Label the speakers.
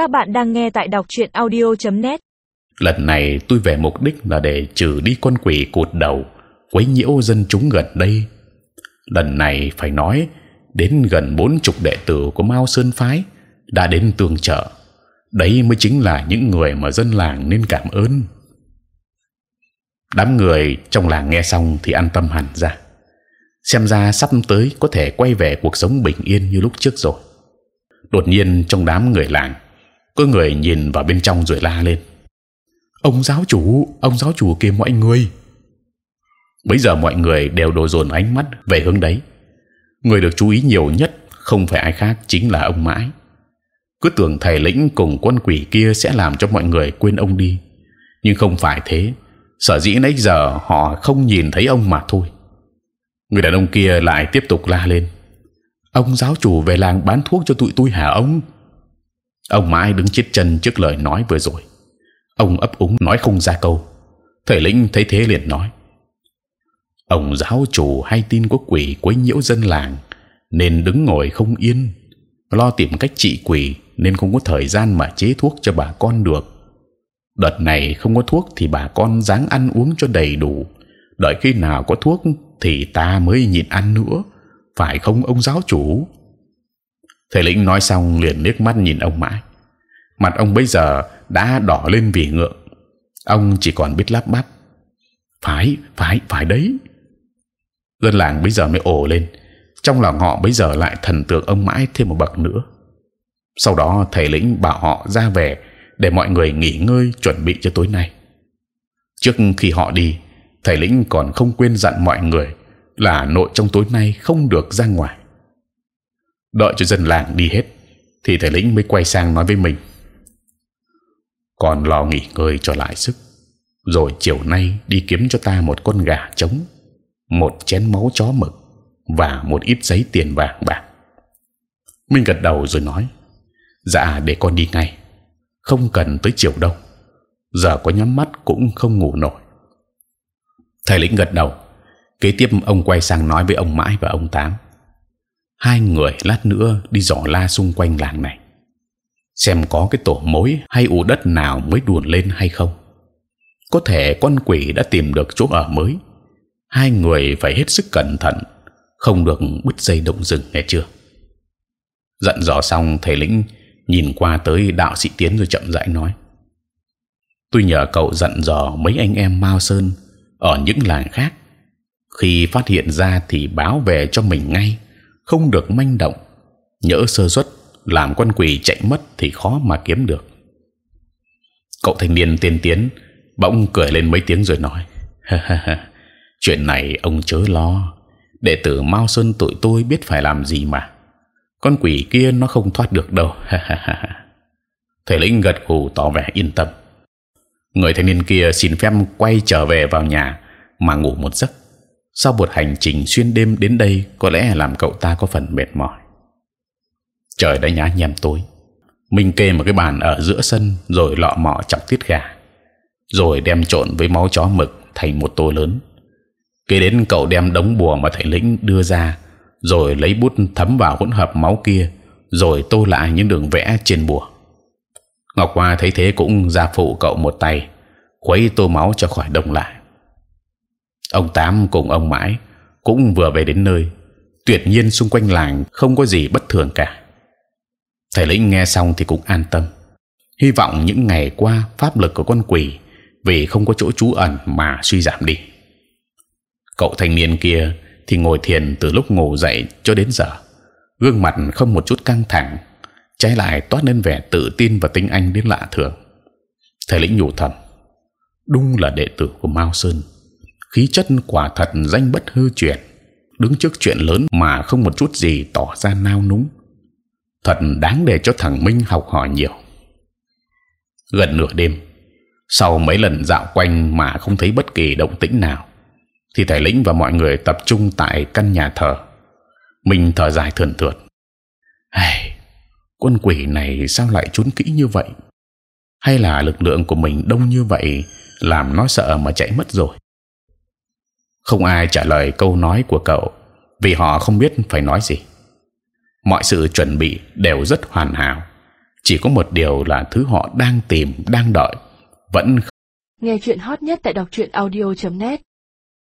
Speaker 1: Các bạn đang nghe tại đọc truyện audio.net.
Speaker 2: Lần này tôi về mục đích là để trừ đi con quỷ cụt đầu, quấy nhiễu dân chúng gần đây. Lần này phải nói, đến gần bốn chục đệ tử của Mao Sơn phái đã đến tương trợ. Đấy mới chính là những người mà dân làng nên cảm ơn. Đám người trong làng nghe xong thì an tâm hẳn ra. Xem ra sắp tới có thể quay về cuộc sống bình yên như lúc trước rồi. Đột nhiên trong đám người làng có người nhìn vào bên trong rồi la lên: ông giáo chủ, ông giáo chủ kia mọi người. Bây giờ mọi người đều đổ dồn ánh mắt về hướng đấy. Người được chú ý nhiều nhất không phải ai khác chính là ông mãi. Cứ tưởng thầy lĩnh cùng quân quỷ kia sẽ làm cho mọi người quên ông đi, nhưng không phải thế. Sở dĩ nãy giờ họ không nhìn thấy ông mà thôi. Người đàn ông kia lại tiếp tục la lên: ông giáo chủ về làng bán thuốc cho tụi tôi hả ông? Ông mãi đứng chết chân trước lời nói vừa rồi. Ông ấp úng nói không ra câu. Thầy lĩnh thấy thế liền nói: ông giáo chủ hay tin có quỷ quấy nhiễu dân làng, nên đứng ngồi không yên. Lo tìm cách trị quỷ, nên không có thời gian mà chế thuốc cho bà con được. Đợt này không có thuốc thì bà con dáng ăn uống cho đầy đủ. Đợi khi nào có thuốc thì ta mới nhịn ăn nữa. Phải không ông giáo chủ? Thầy lĩnh nói xong liền liếc mắt nhìn ông mãi. Mặt ông bây giờ đã đỏ lên vì ngượng. Ông chỉ còn biết lắp bắp. Phải phải phải đấy. Dân làng bây giờ mới ồ lên. Trong lòng họ bây giờ lại thần tượng ông mãi thêm một bậc nữa. Sau đó thầy lĩnh bảo họ ra về để mọi người nghỉ ngơi chuẩn bị cho tối nay. Trước khi họ đi, thầy lĩnh còn không quên dặn mọi người là nội trong tối nay không được ra ngoài đợi cho dân làng đi hết thì thầy lĩnh mới quay sang nói với mình còn lo nghỉ ngơi cho lại sức rồi chiều nay đi kiếm cho ta một con gà trống một chén máu chó mực và một ít giấy tiền vàng bạc. Minh gật đầu rồi nói: Dạ để con đi ngay, không cần tới chiều đâu. Giờ có nhắm mắt cũng không ngủ nổi. Thầy lĩnh gật đầu. Kế tiếp ông quay sang nói với ông mãi và ông tám. Hai người lát nữa đi dò la xung quanh làng này, xem có cái tổ mối hay ủ đất nào mới đùn lên hay không. Có thể con quỷ đã tìm được chỗ ở mới. Hai người phải hết sức cẩn thận, không được bứt dây động rừng nghe chưa? Dặn dò xong, thầy lĩnh nhìn qua tới đạo sĩ tiến rồi chậm rãi nói: tôi nhờ cậu dặn dò mấy anh em Mao Sơn ở những làng khác, khi phát hiện ra thì báo về cho mình ngay, không được manh động. Nhỡ sơ suất, làm con quỷ chạy mất thì khó mà kiếm được. Cậu thanh niên tiên tiến, bỗng cười lên mấy tiếng rồi nói: chuyện này ông chớ lo. Đệ tử Mao Sơn tụi tôi biết phải làm gì mà. Con quỷ kia nó không thoát được đâu. Thầy lĩnh gật gù tỏ vẻ yên tâm. Người thanh niên kia xin phép quay trở về vào nhà mà ngủ một giấc sau một hành trình xuyên đêm đến đây có lẽ làm cậu ta có phần mệt mỏi? Trời đã nhá nhem tối. Mình kê một cái bàn ở giữa sân rồi lọ mọ chọc tiết gà. Rồi đem trộn với máu chó mực thành một tô lớn. Kế đến cậu đem đống bùa mà thầy lĩnh đưa ra, rồi lấy bút thấm vào hỗn hợp máu kia, rồi tô lại những đường vẽ trên bùa. Ngọc hoa thấy thế cũng ra phụ cậu một tay, khuấy tô máu cho khỏi đông lại ông tám cùng ông mãi cũng vừa về đến nơi. Tuyệt nhiên xung quanh làng không có gì bất thường cả. Thầy lĩnh nghe xong thì cũng an tâm. Hy vọng những ngày qua pháp lực của con quỷ vì không có chỗ trú ẩn mà suy giảm đi. Cậu thanh niên kia thì ngồi thiền từ lúc ngủ dậy cho đến giờ. Gương mặt không một chút căng thẳng, trái lại toát lên vẻ tự tin và tinh anh đến lạ thường. Thầy lĩnh nhủ thầm, đúng là đệ tử của mao sơn khí chất quả thật danh bất hư truyền đứng trước chuyện lớn mà không một chút gì tỏ ra nao núng thật đáng để cho thằng minh học hỏi nhiều gần nửa đêm sau mấy lần dạo quanh mà không thấy bất kỳ động tĩnh nào thì thầy lĩnh và mọi người tập trung tại căn nhà thờ. Mình thở dài thườn thượt. Hey, quân quỷ này sao lại trốn kỹ như vậy? Hay là lực lượng của mình đông như vậy làm nó sợ mà chạy mất rồi? Không ai trả lời câu nói của cậu vì họ không biết phải nói gì. Mọi sự chuẩn bị đều rất hoàn hảo, chỉ có một điều là thứ họ đang tìm đang đợi vẫn không
Speaker 1: nghe chuyện hot nhất tại đọc truyện audio .net